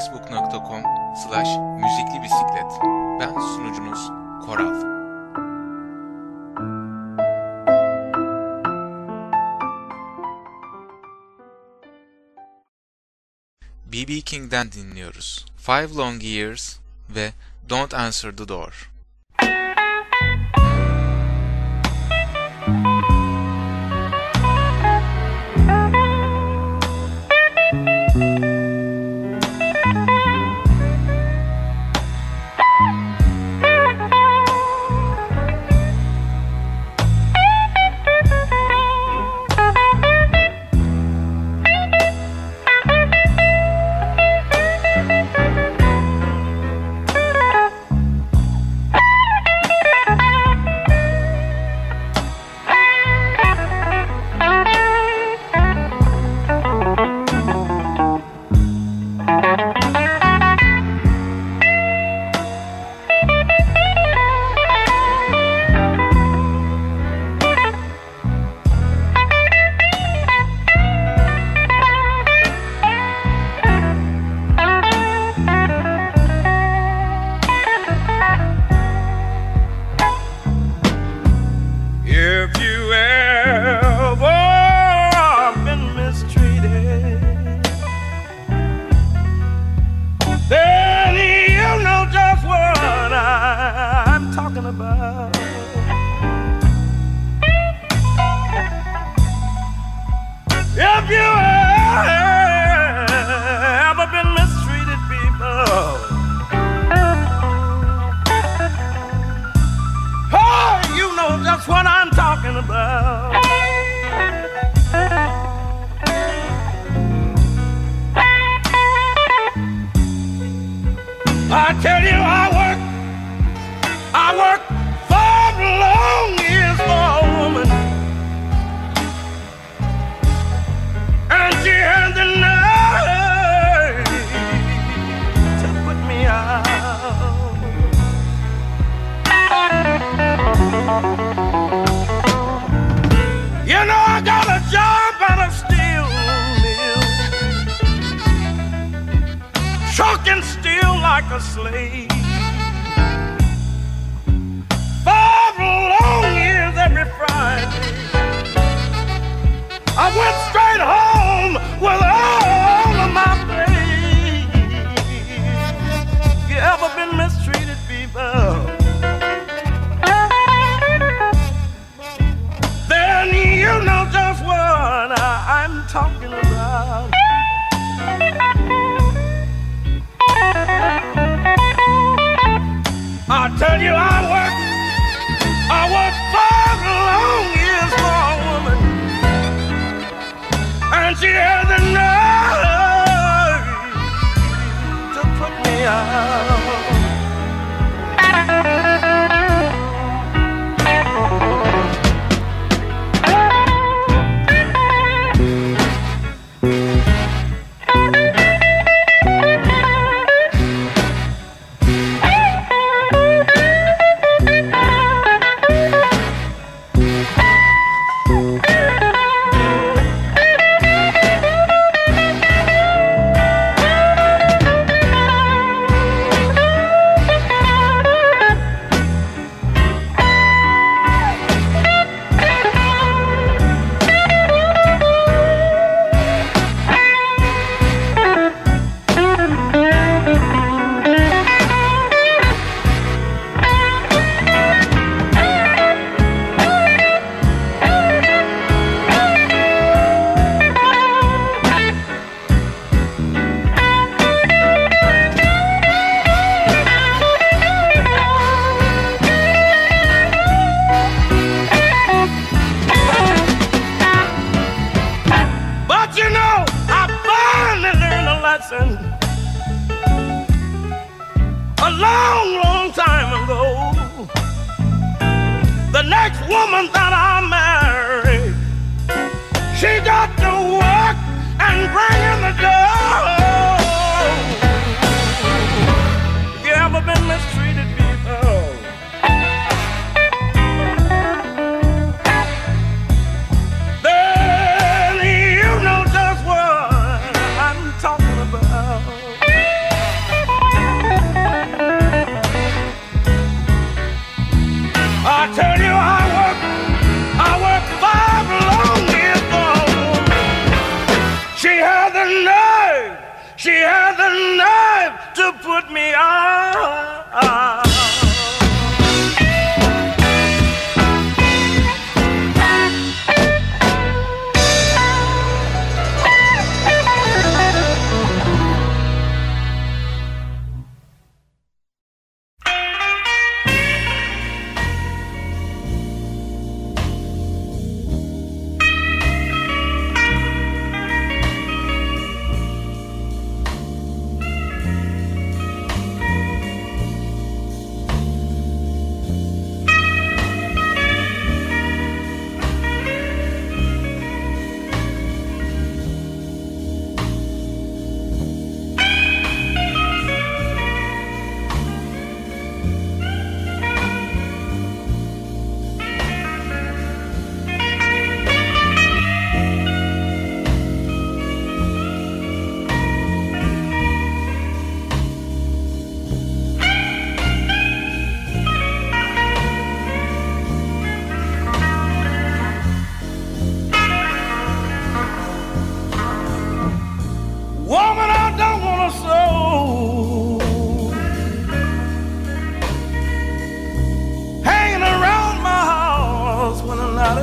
facebook.com slash müzikli bisiklet. Ben sunucunuz Koral. B.B. King'den dinliyoruz. Five Long Years ve Don't Answer the Door.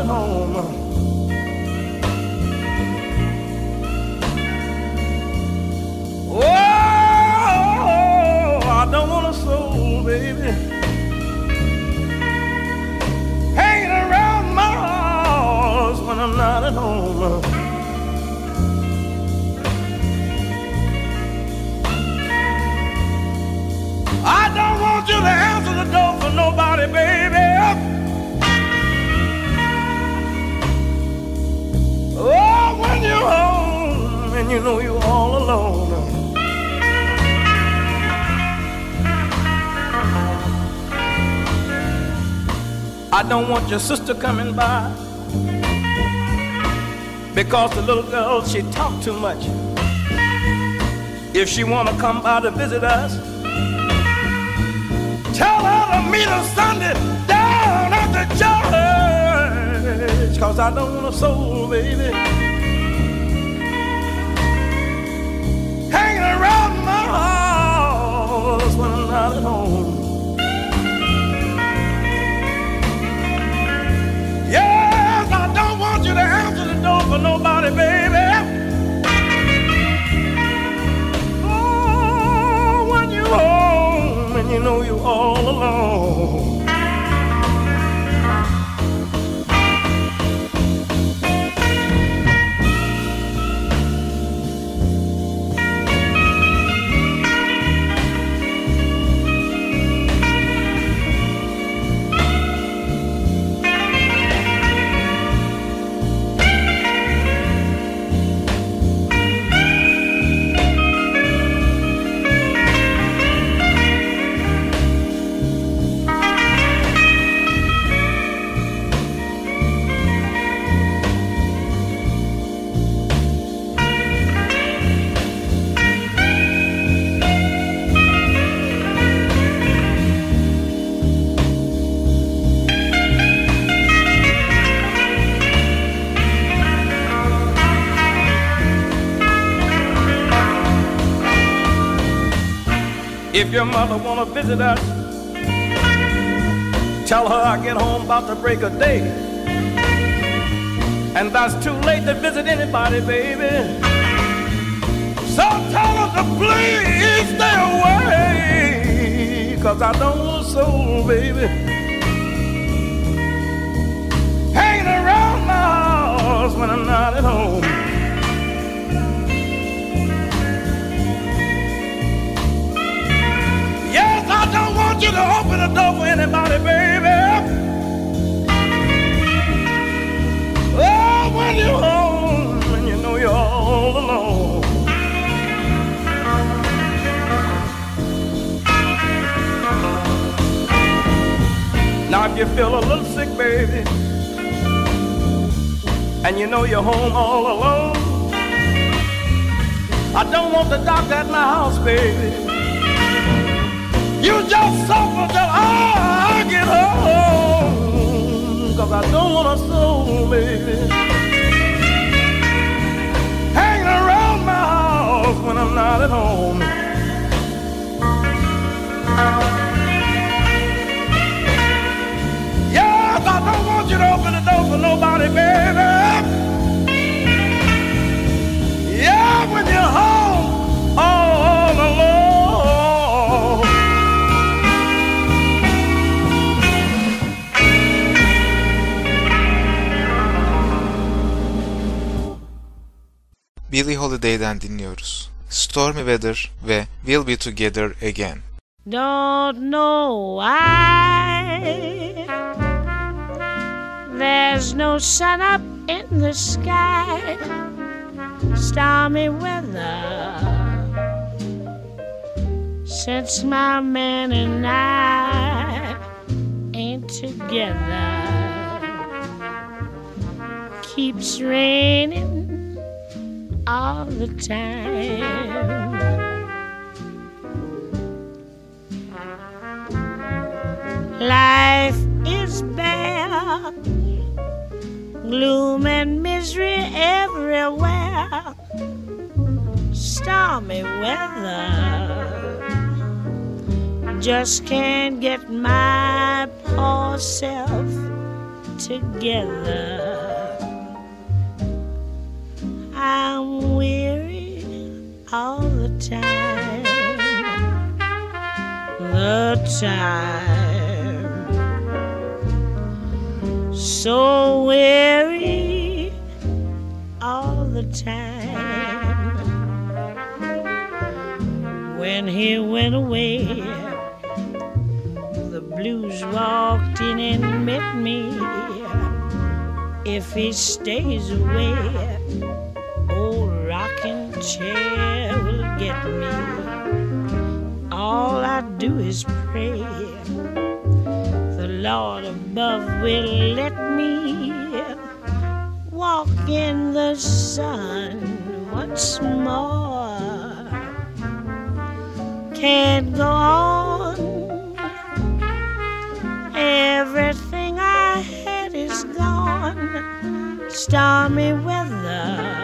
Home. You know you're all alone. I don't want your sister coming by because the little girl she talk too much. If she wanna come by to visit us, Tell her to meet us Sunday down at the church. Cause I don't want a soul, baby. Around my house when I'm not at home. Yes, I don't want you to answer the door for nobody, baby. Oh, when you're home and you know you're all alone. If your mother wanna visit us, tell her I get home about the break of day. And that's too late to visit anybody, baby. So tell her to please stay away. Cause I don't want a soul, baby. Hanging around my house when I'm not at home. I don't want you to open the door for anybody, baby. Oh, when you're home and you know you're all alone. Now, if you feel a little sick, baby, and you know you're home all alone, I don't want the doctor at my house, baby. You just suffer till I get home. Cause I don't want a soul, baby. Hanging around my house when I'm not at home. Yes, I don't want you to open the door for nobody, baby. Billie Holiday'den dinliyoruz. Stormy Weather ve We'll Be Together Again. Don't know why there's no sun up in the sky, stormy weather. Since my man and I ain't together, keeps raining all the time. Life is bare, gloom and misery everywhere, stormy weather. Just can't get my poor self together. I'm weary all the time the time. So weary all the time. When he went away, the blues walked in and met me. If he stays away, old rocking chair will get me all I do is pray. The Lord above will let me walk in the sun once more. Can't go on. Everything I had is gone. Stormy weather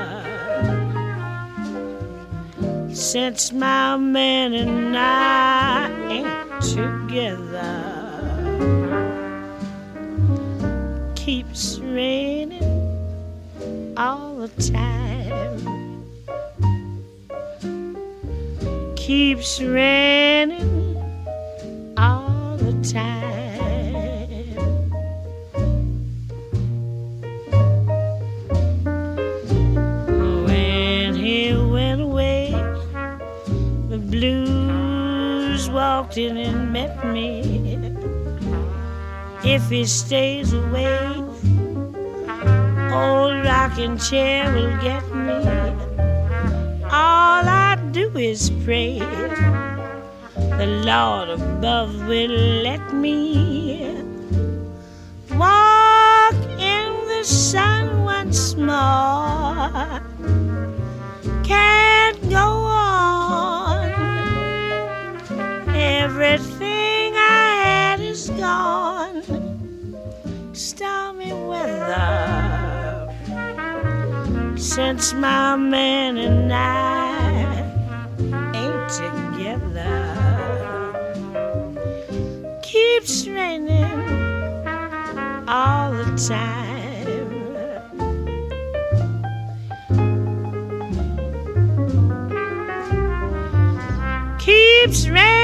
since my man and I ain't together. Keeps raining all the time. Keeps raining all the time. And met me. If he stays away, old rocking chair will get me. All I do is pray. The Lord above will let me walk in the sun once more. Since my man and I ain't together. Keeps raining all the time. keeps raining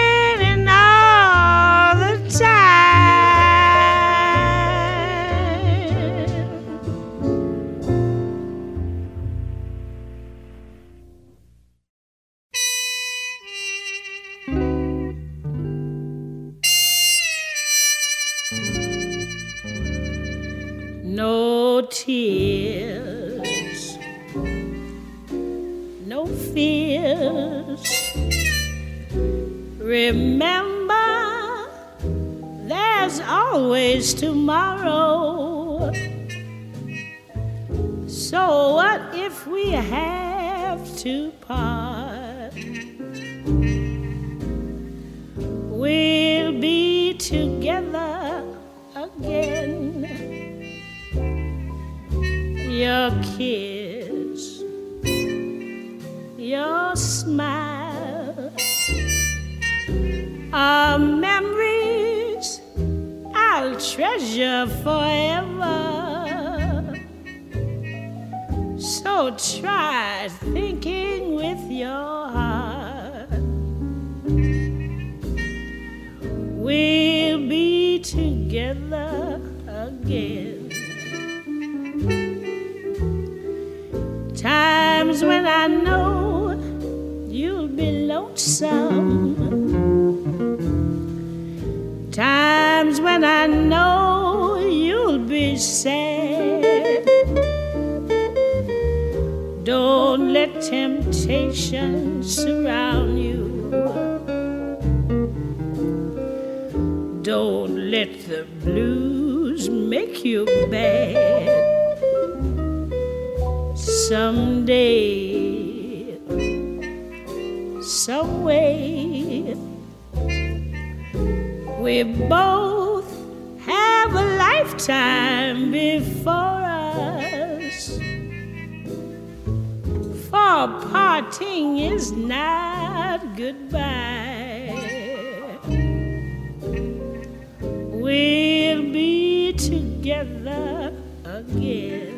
tears, no fears. Remember, there's always tomorrow. So what if we have to temptation surround you. Don't let the blues make you bad. Someday, some way, we both have a lifetime before us. For parting is not goodbye. We'll be together again.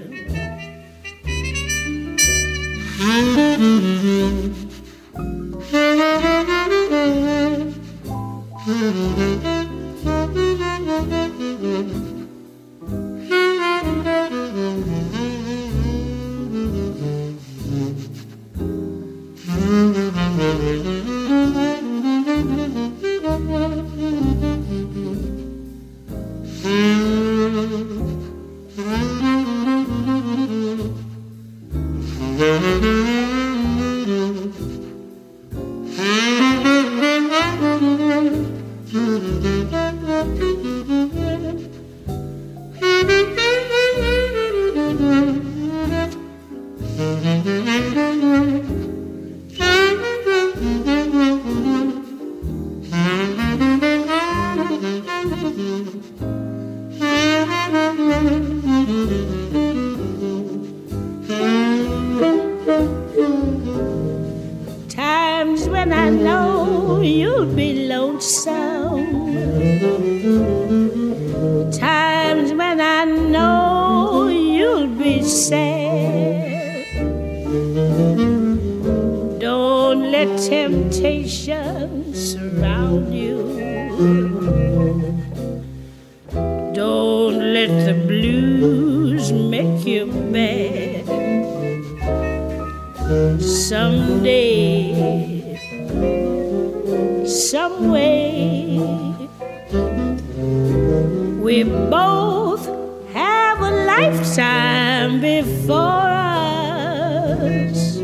We both have a lifetime before us.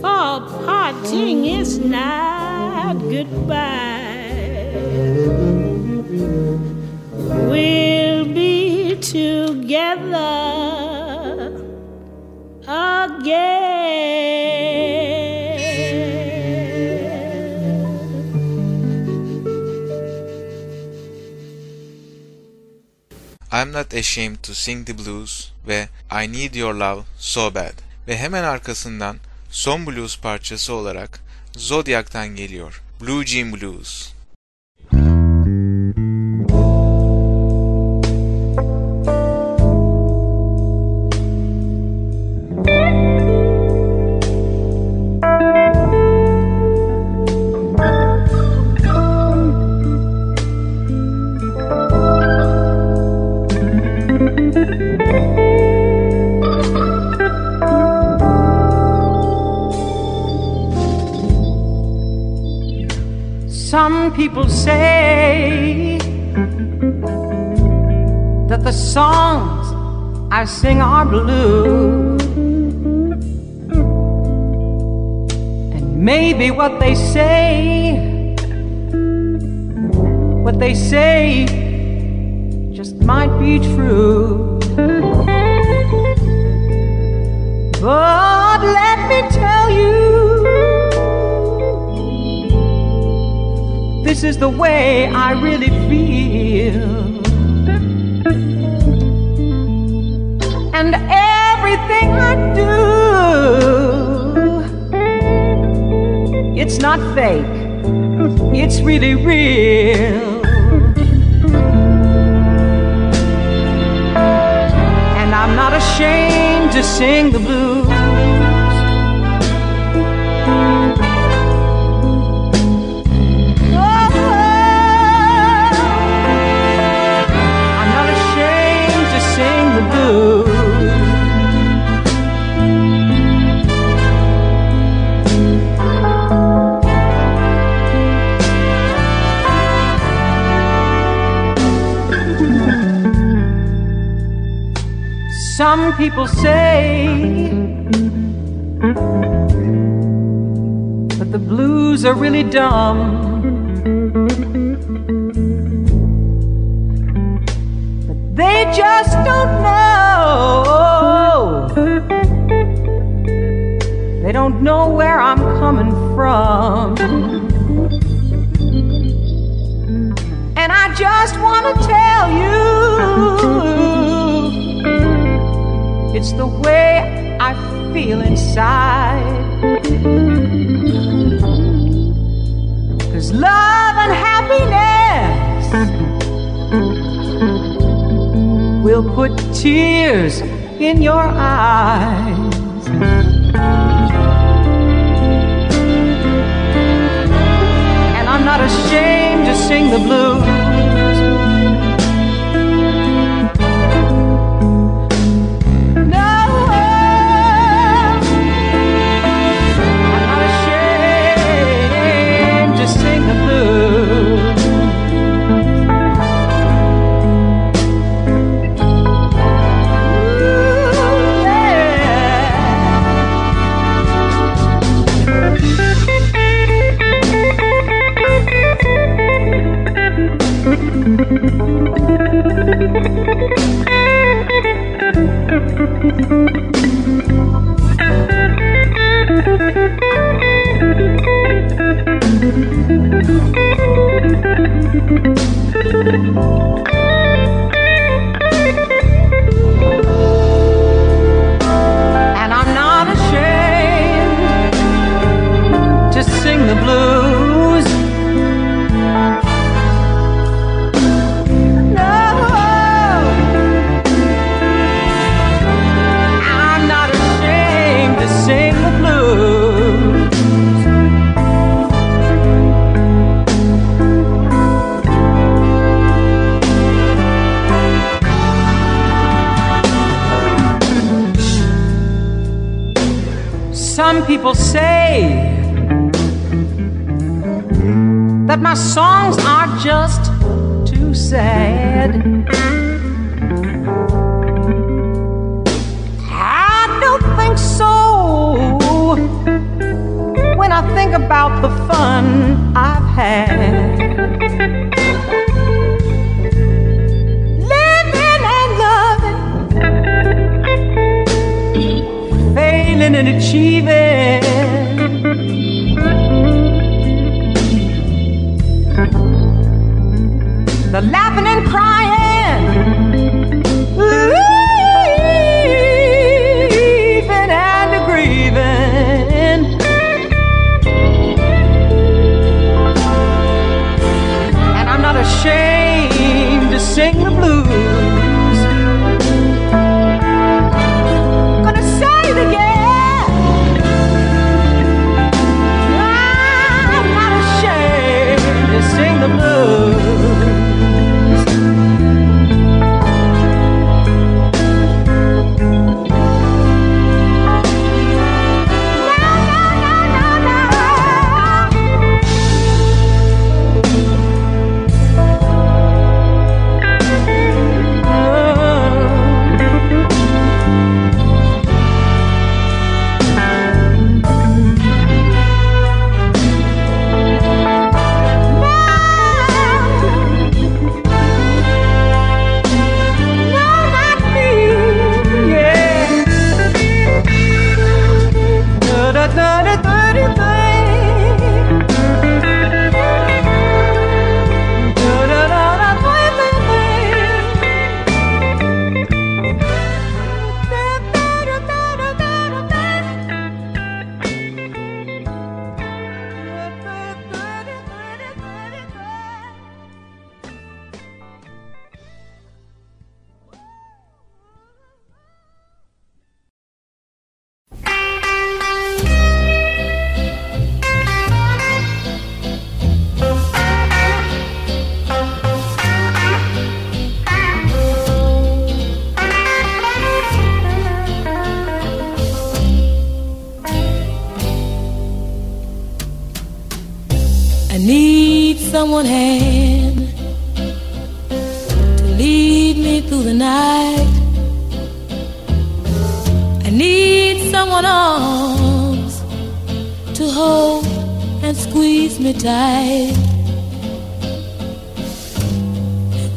For parting is not goodbye. We'll be together I'm Not Ashamed to Sing the Blues ve I Need Your Love So Bad ve hemen arkasından son blues parçası olarak Zodiac'tan geliyor Blue Jean Blues. People say that the songs I sing are blue. And maybe what they say what they say just might be true. But let me tell you, this is the way I really feel. And everything I do, it's not fake, it's really real. And I'm not ashamed to sing the blues. Some people say that the blues are really dumb. From. And I just want to tell you it's the way I feel inside. Cause love and happiness will put tears in your eyes. Ashamed to sing the blues.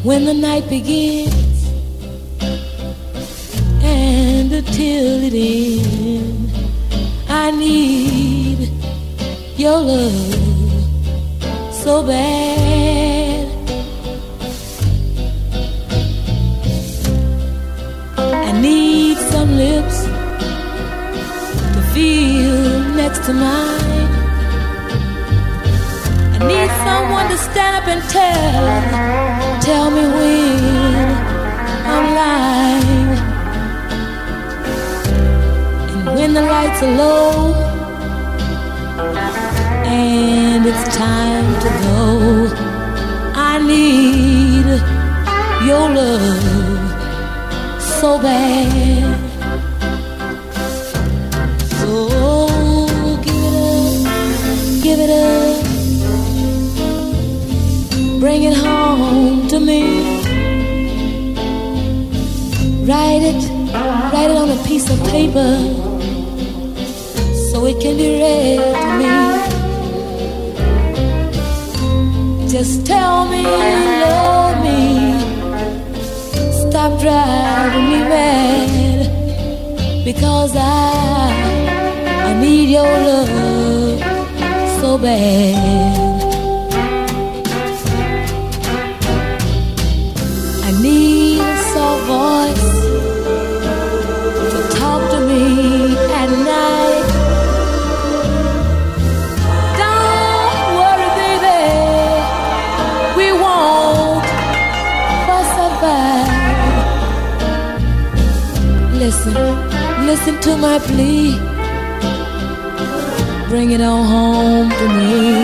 When the night begins and until it ends, I need your love so bad. I need some lips to feel next to mine. To stand up and tell, tell me when I'm lying. And when the lights are low and it's time to go. I need your love so bad. So give it up, give it up, bring it home to me. Write it, write it on a piece of paper so it can be read to me. Just tell me you love me. Stop driving me mad because I I need your love so bad. Listen, listen to my plea. Bring it on home to me.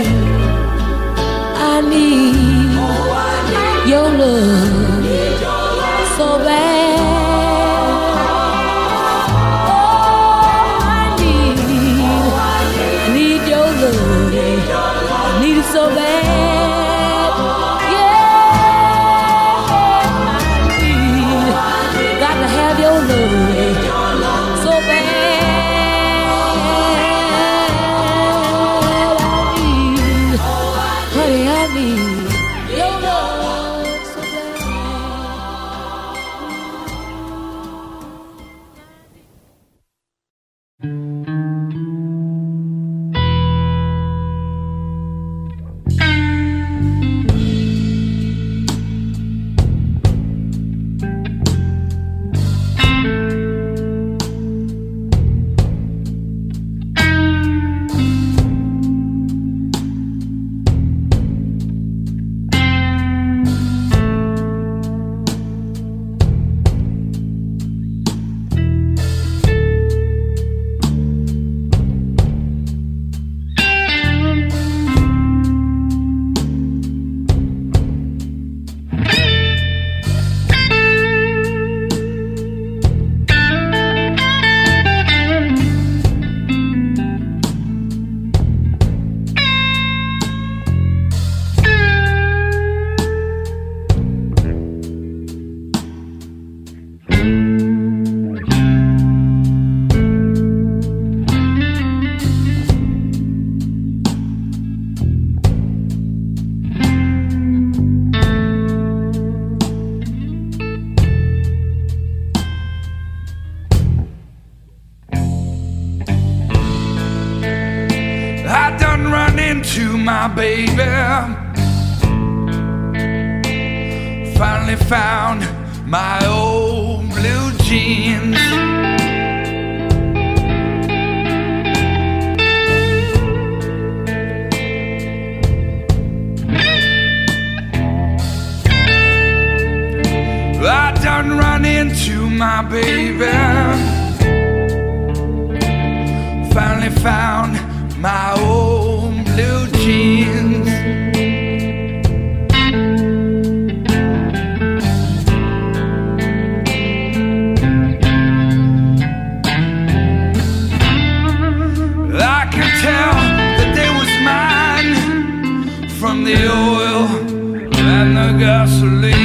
Into my baby. Finally found my old blue jeans. I done run into my baby. Finally found my old new jeans. I can tell that they was mine from the oil and the gasoline.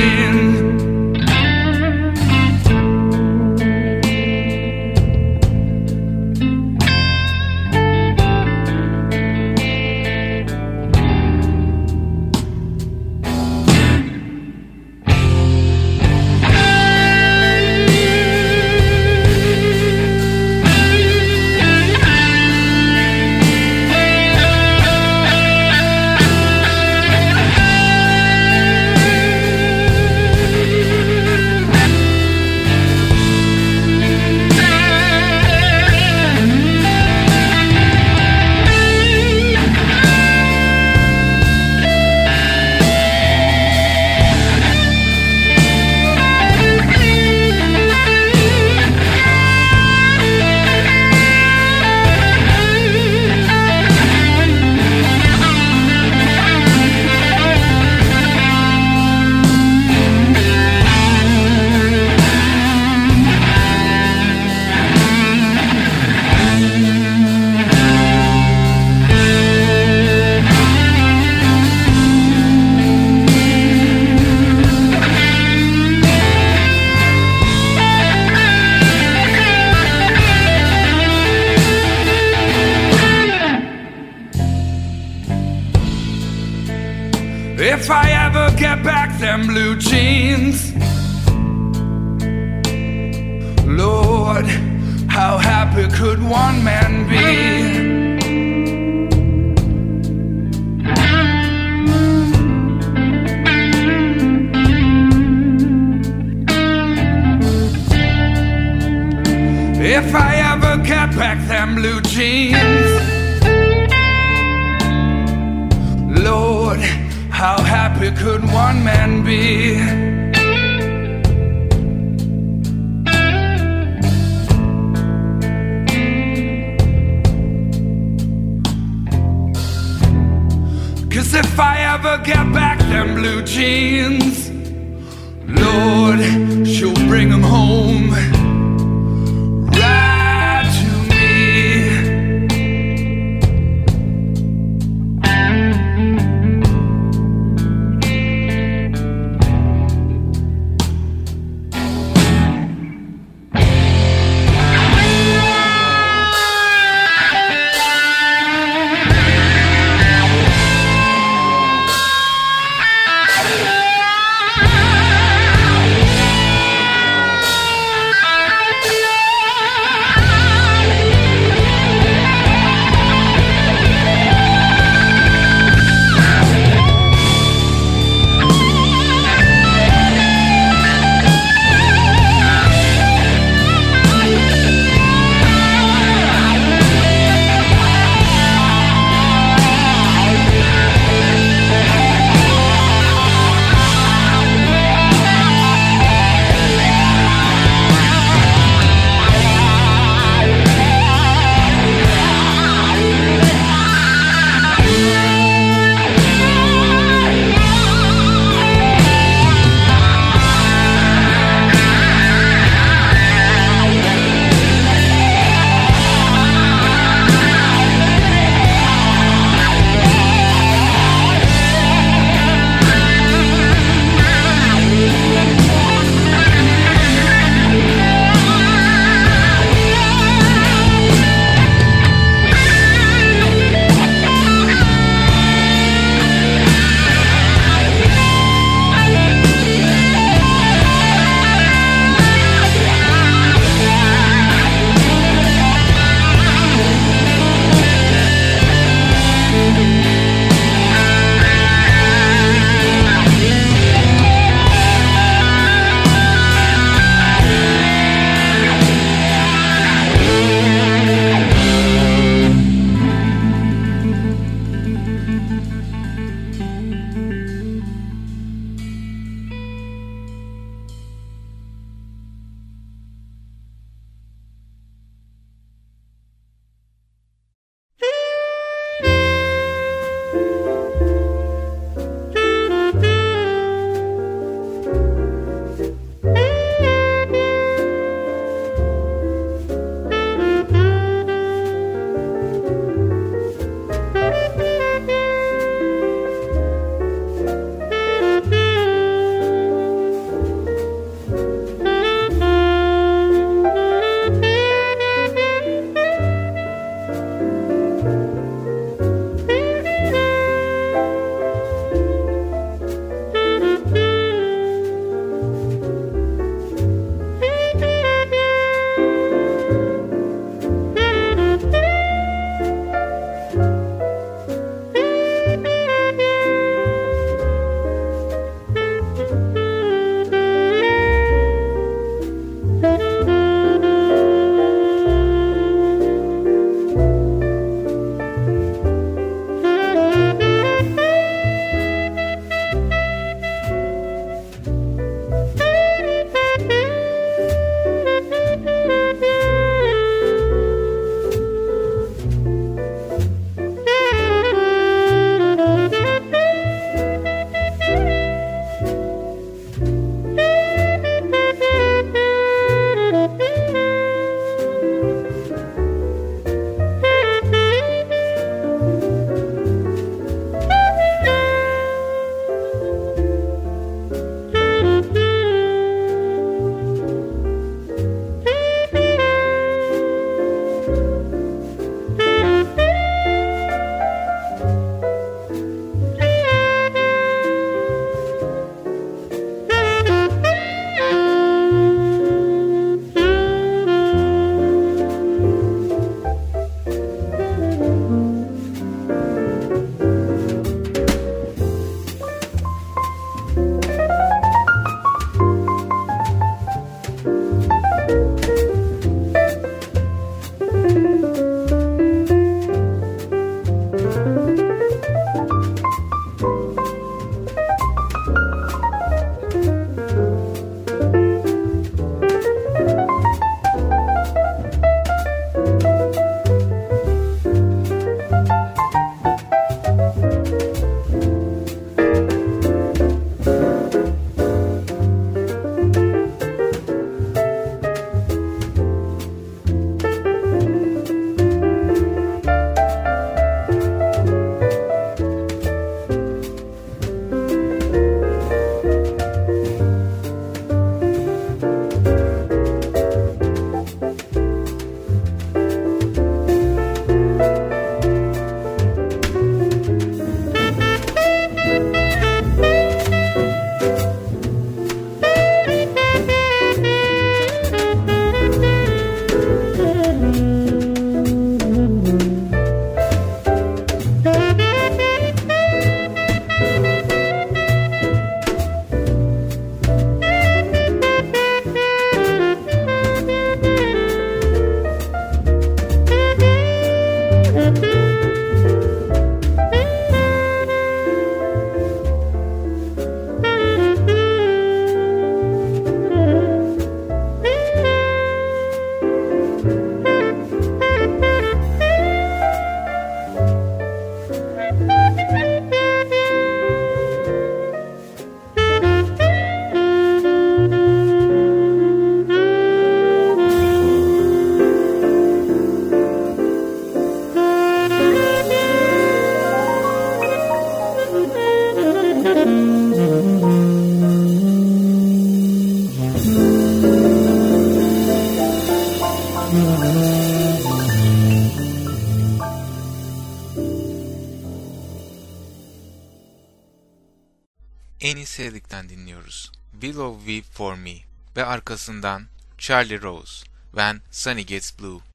En iyi sevdikten dinliyoruz. Willow Weep For Me ve arkasından Charlie Rose, When Sunny Gets Blue.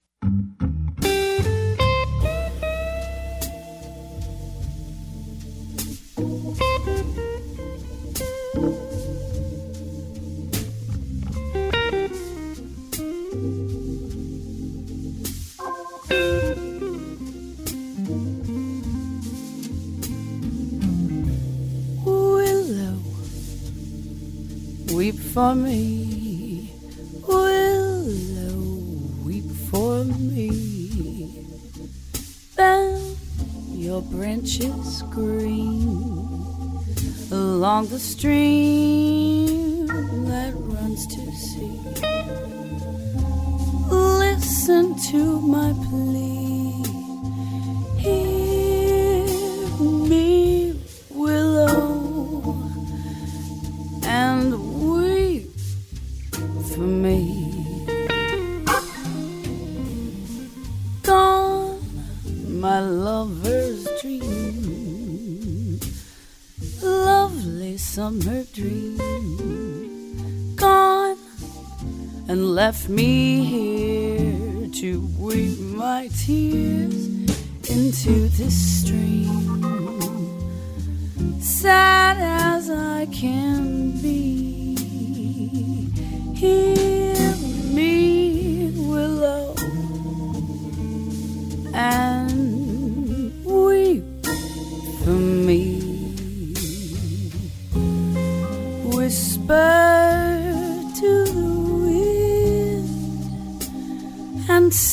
For me. Weep for me. Bend your branches green along the stream that runs to sea. Listen to my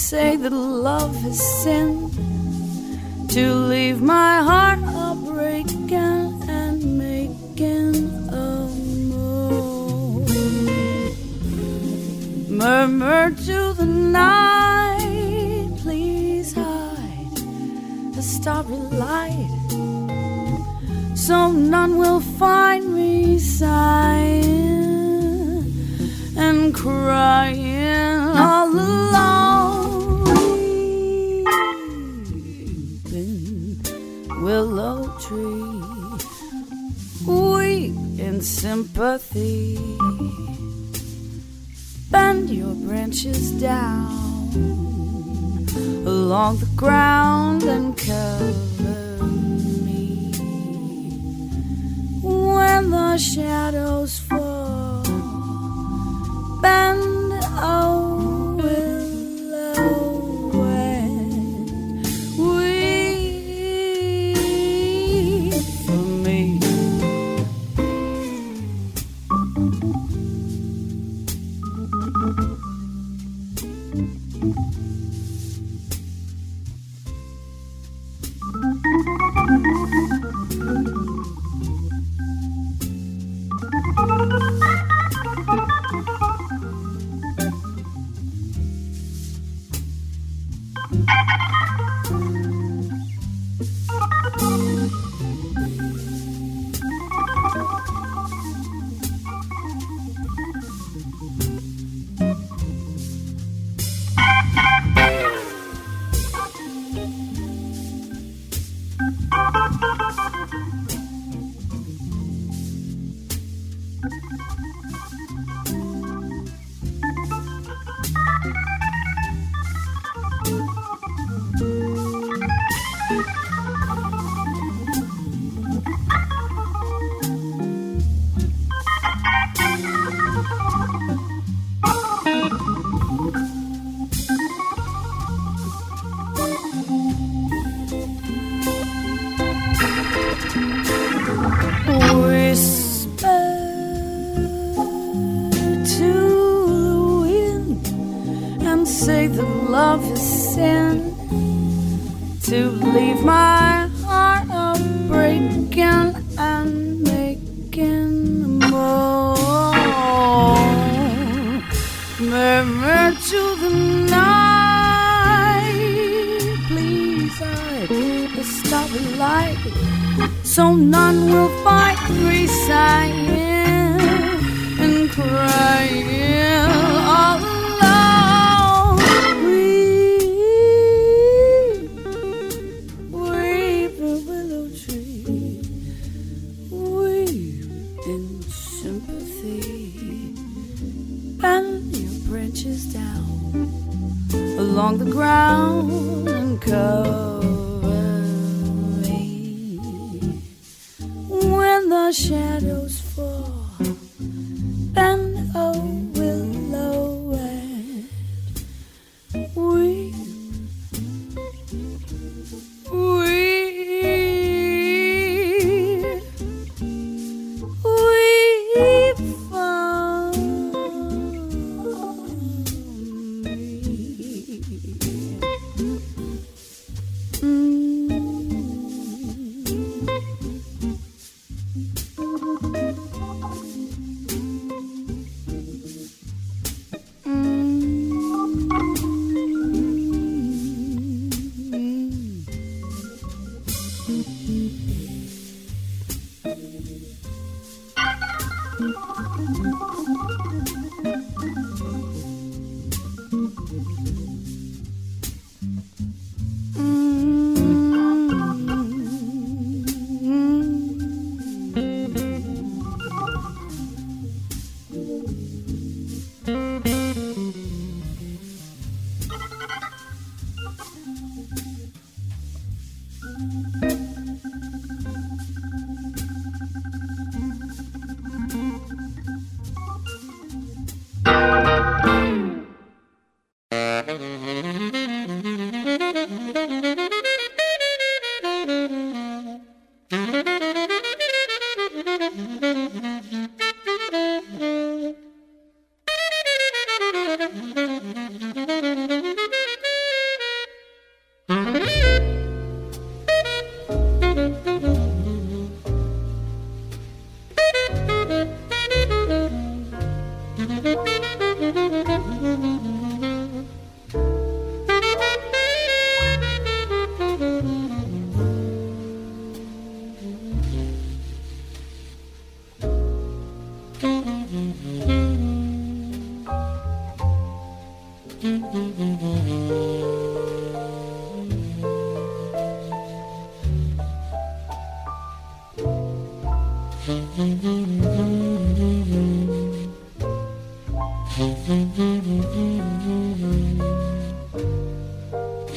say that love is sin to leave my heart a breaking and making a moan. Murmur to the night, please hide the starry light so none will find me sighing and crying all alone. Willow tree, weep in sympathy. Bend your branches down along the ground and cover me when the shadows fall. Bend, oh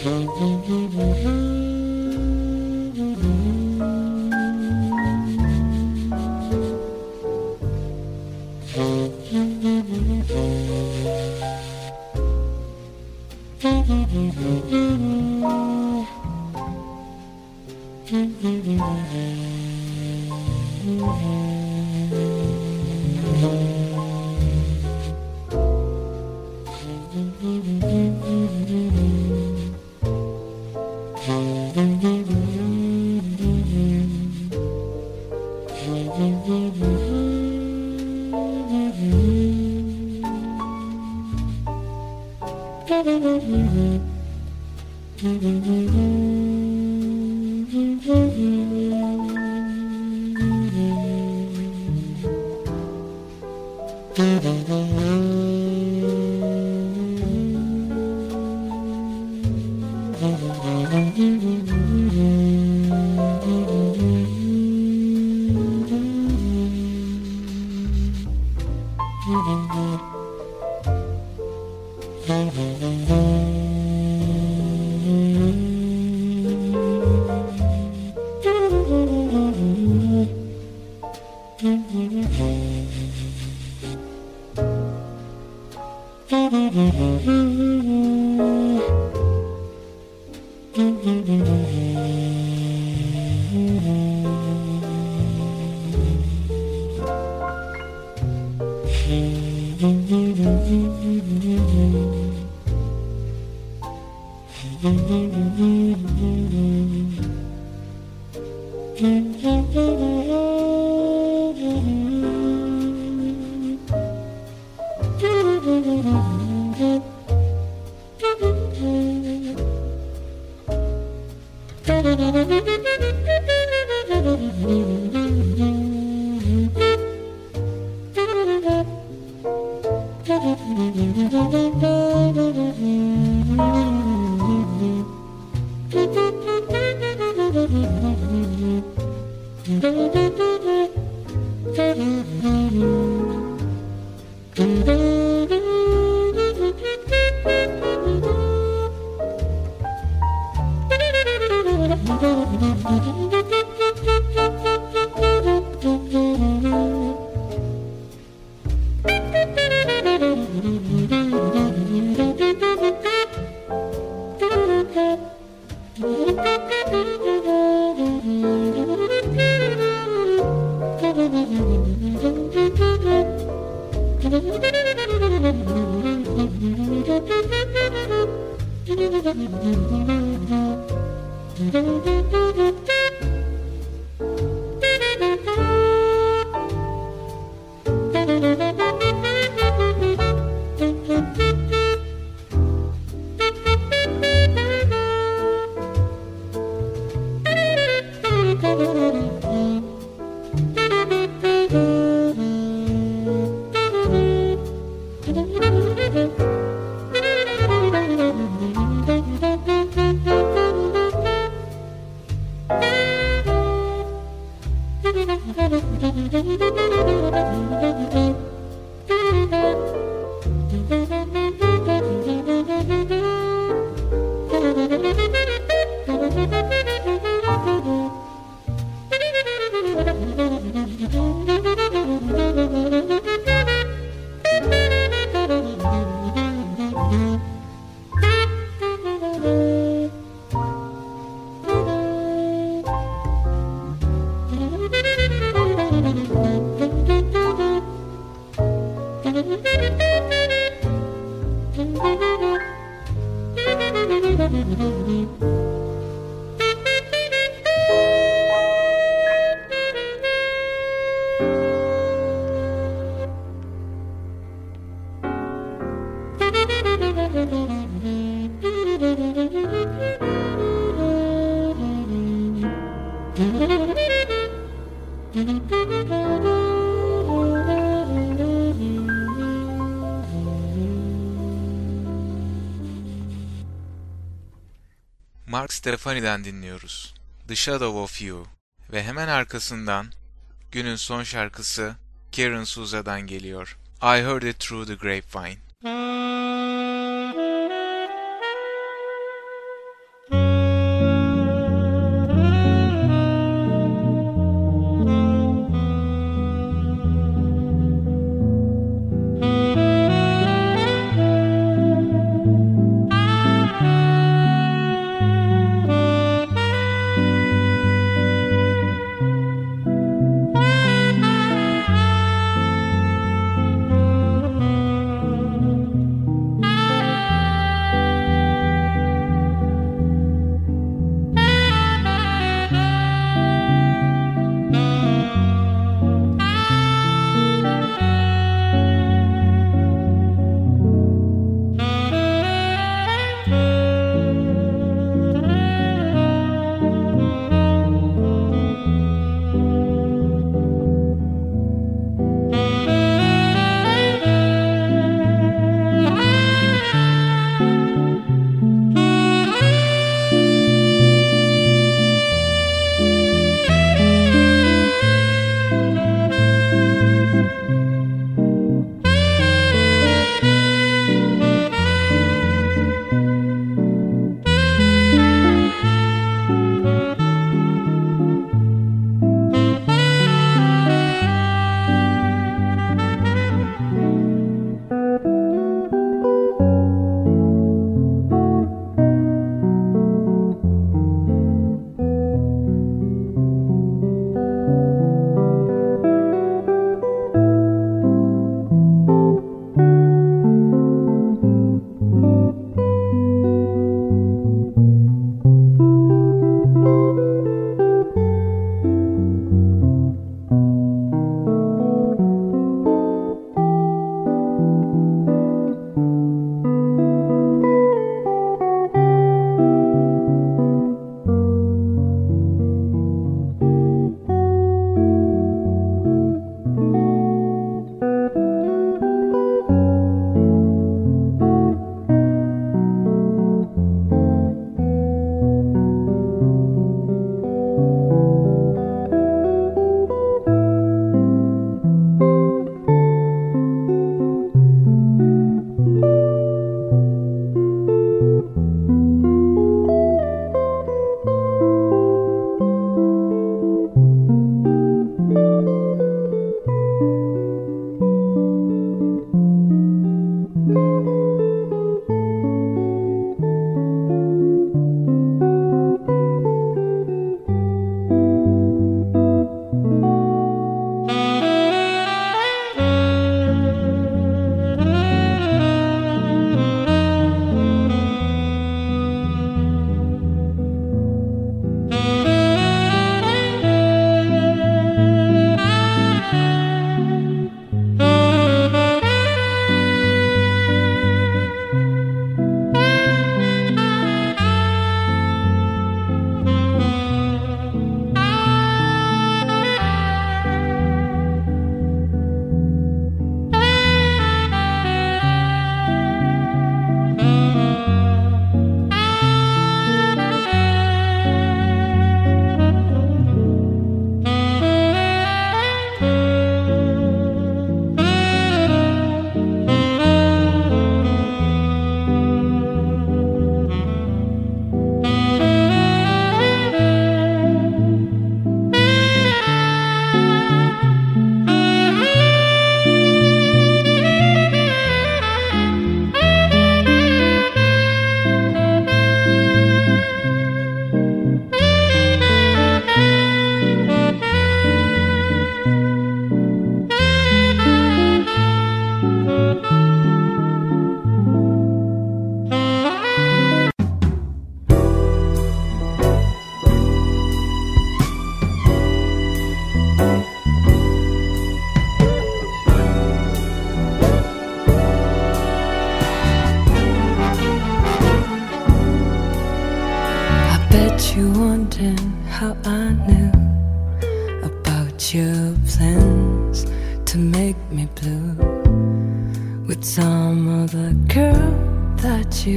Mm-hmm. Stefani'den dinliyoruz. The Shadow of You ve hemen arkasından günün son şarkısı Karen Souza'dan geliyor. I Heard It Through the Grapevine.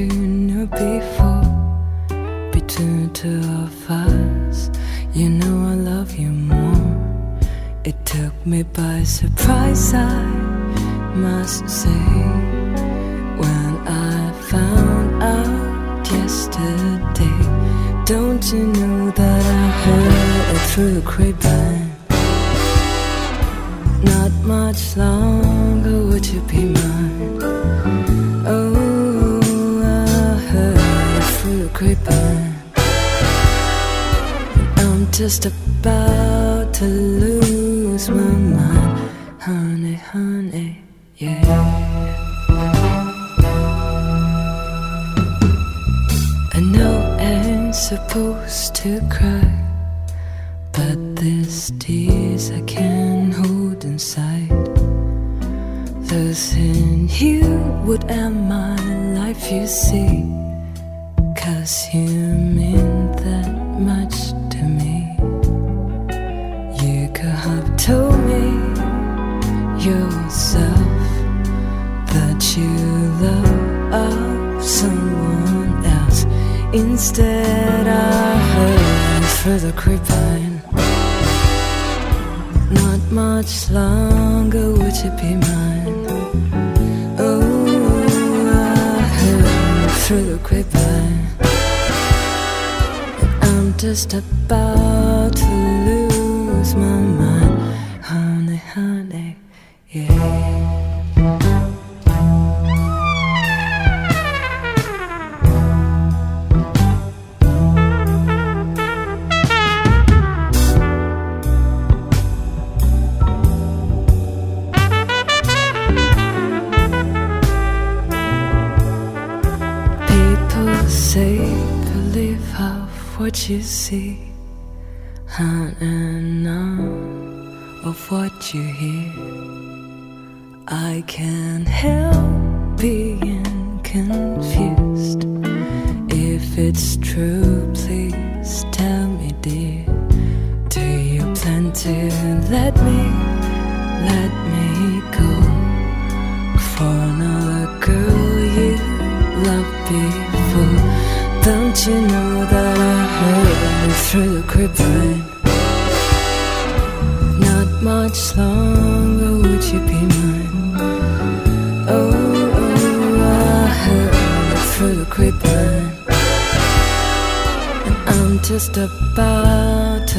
Knew before. Between two of us, you know I love you more. It took me by surprise, I must say, when I found out yesterday. Don't you know that I heard it through the grapevine? Not much longer would you be mine. Just about to lose my mind, honey, honey, yeah. I know I'm supposed to cry, but these tears I can't hold inside. Losing you would end my life, you see. Cause you the grapevine. Not much longer would you be mine. Oh, I heard through the grapevine. I'm just about you see, and none of what you hear. I can't help being confused. If it's true, please tell me, dear. Do you plan to let me, let me go for another girl you loved before? Don't you know through the grapevine? Not much longer would you be mine? Oh, oh I heard through the grapevine. And I'm just about to